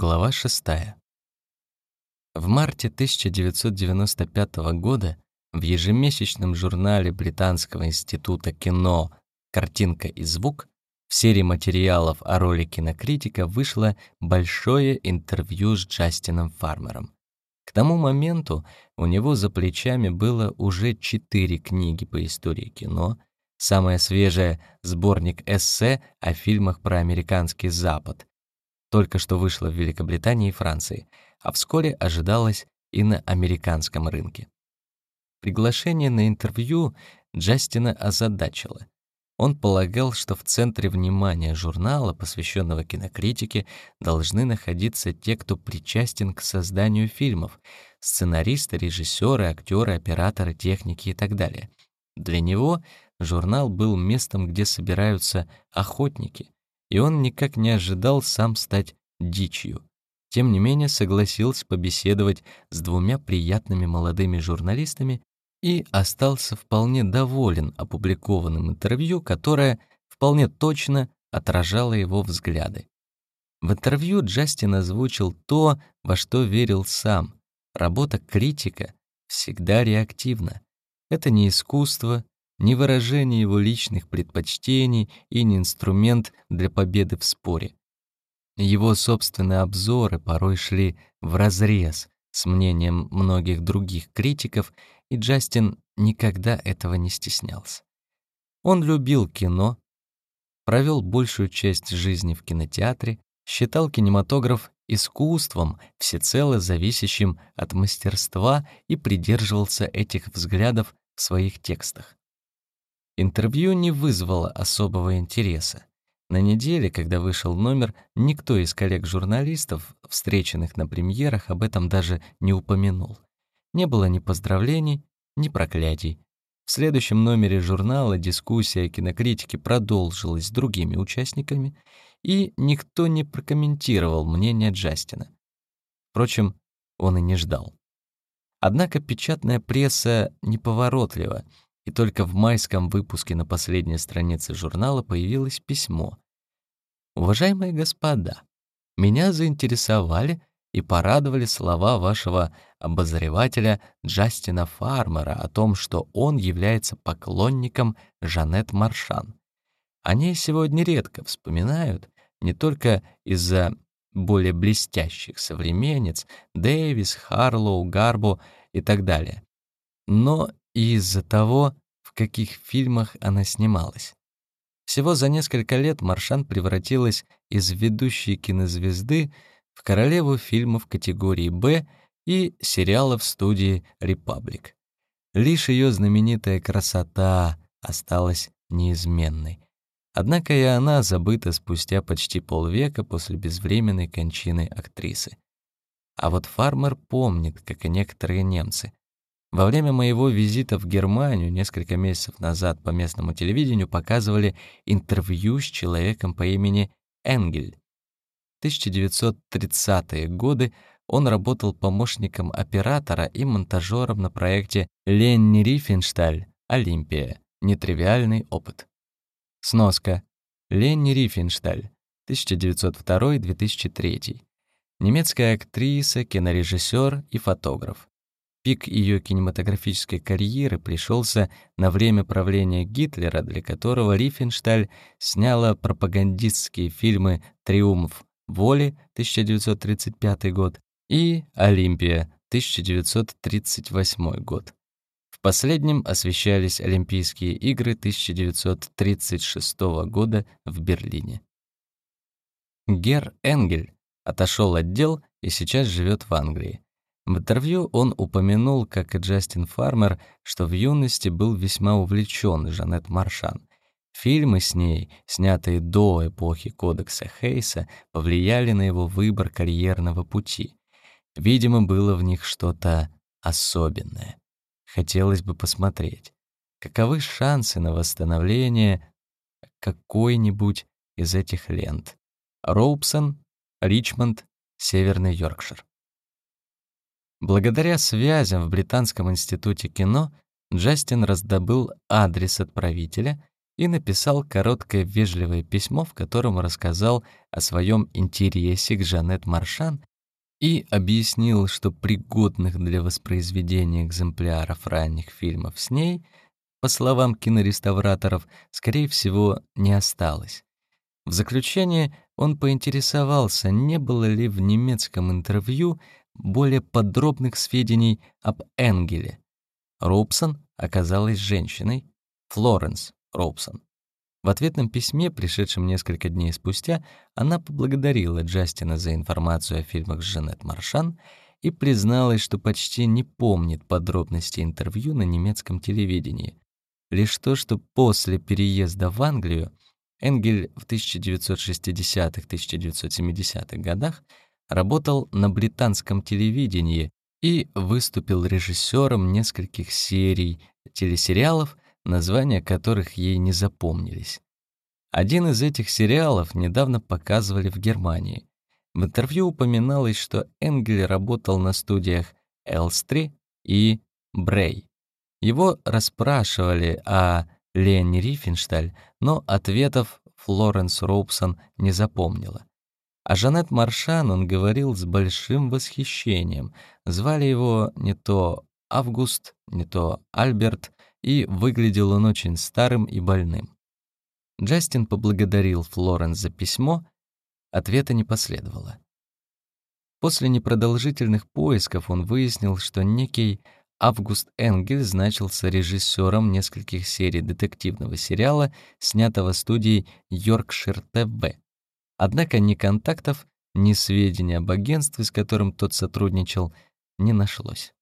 Глава 6. В марте 1995 года в ежемесячном журнале Британского института кино «Картинка и звук» в серии материалов о роли кинокритика вышло большое интервью с Джастином Фармером. К тому моменту у него за плечами было уже четыре книги по истории кино, самая свежая — сборник эссе о фильмах про американский Запад, только что вышла в Великобритании и Франции, а вскоре ожидалась и на американском рынке. Приглашение на интервью Джастина озадачило. Он полагал, что в центре внимания журнала, посвященного кинокритике, должны находиться те, кто причастен к созданию фильмов — сценаристы, режиссеры, актеры, операторы, техники и так далее. Для него журнал был местом, где собираются охотники, и он никак не ожидал сам стать дичью. Тем не менее согласился побеседовать с двумя приятными молодыми журналистами и остался вполне доволен опубликованным интервью, которое вполне точно отражало его взгляды. В интервью Джастин озвучил то, во что верил сам. Работа критика всегда реактивна. Это не искусство, не выражение его личных предпочтений и не инструмент для победы в споре. Его собственные обзоры порой шли вразрез с мнением многих других критиков, и Джастин никогда этого не стеснялся. Он любил кино, провел большую часть жизни в кинотеатре, считал кинематограф искусством, всецело зависящим от мастерства и придерживался этих взглядов в своих текстах. Интервью не вызвало особого интереса. На неделе, когда вышел номер, никто из коллег-журналистов, встреченных на премьерах, об этом даже не упомянул. Не было ни поздравлений, ни проклятий. В следующем номере журнала дискуссия о кинокритике продолжилась с другими участниками, и никто не прокомментировал мнение Джастина. Впрочем, он и не ждал. Однако печатная пресса неповоротлива, и только в майском выпуске на последней странице журнала появилось письмо. «Уважаемые господа, меня заинтересовали и порадовали слова вашего обозревателя Джастина Фармера о том, что он является поклонником Жанет Маршан. О ней сегодня редко вспоминают, не только из-за более блестящих современниц Дэвис, Харлоу, Гарбо и так далее, но и из-за того, в каких фильмах она снималась. Всего за несколько лет Маршан превратилась из ведущей кинозвезды в королеву фильмов категории «Б» и сериалов студии «Репаблик». Лишь ее знаменитая красота осталась неизменной. Однако и она забыта спустя почти полвека после безвременной кончины актрисы. А вот Фармер помнит, как и некоторые немцы, во время моего визита в Германию несколько месяцев назад по местному телевидению показывали интервью с человеком по имени Энгель. В 1930-е годы он работал помощником оператора и монтажером на проекте Ленни Рифеншталь «Олимпия. Нетривиальный опыт». Сноска. Ленни Рифеншталь, 1902-2003. Немецкая актриса, кинорежиссер и фотограф. Пик ее кинематографической карьеры пришелся на время правления Гитлера, для которого Рифеншталь сняла пропагандистские фильмы «Триумф воли» 1935 год и «Олимпия» 1938 год. В последнем освещались Олимпийские игры 1936 года в Берлине. Гер Энгель отошел от дел и сейчас живет в Англии. В интервью он упомянул, как и Джастин Фармер, что в юности был весьма увлечен Жанет Маршан. Фильмы с ней, снятые до эпохи Кодекса Хейса, повлияли на его выбор карьерного пути. Видимо, было в них что-то особенное. Хотелось бы посмотреть, каковы шансы на восстановление какой-нибудь из этих лент. Роупсон, Ричмонд, Северный Йоркшир. Благодаря связям в Британском институте кино Джастин раздобыл адрес отправителя и написал короткое вежливое письмо, в котором рассказал о своем интересе к Жанет Маршан и объяснил, что пригодных для воспроизведения экземпляров ранних фильмов с ней, по словам кинореставраторов, скорее всего, не осталось. В заключение он поинтересовался, не было ли в немецком интервью более подробных сведений об Энгеле. Робсон оказалась женщиной, Флоренс Робсон. В ответном письме, пришедшем несколько дней спустя, она поблагодарила Джастина за информацию о фильмах с Жанет Маршан и призналась, что почти не помнит подробности интервью на немецком телевидении. Лишь то, что после переезда в Англию Энгель в 1960-1970-х годах работал на британском телевидении и выступил режиссером нескольких серий телесериалов, названия которых ей не запомнились. Один из этих сериалов недавно показывали в Германии. В интервью упоминалось, что Энгель работал на студиях Элстри и Брей. Его расспрашивали о Ленни Рифеншталь, но ответов Флоренс Роупсон не запомнила. А Жанет Маршан он говорил с большим восхищением. Звали его не то Август, не то Альберт, и выглядел он очень старым и больным. Джастин поблагодарил Флоренс за письмо, ответа не последовало. После непродолжительных поисков он выяснил, что некий Август Энгель значился режиссером нескольких серий детективного сериала, снятого студией Yorkshire TV. Однако ни контактов, ни сведений об агентстве, с которым тот сотрудничал, не нашлось.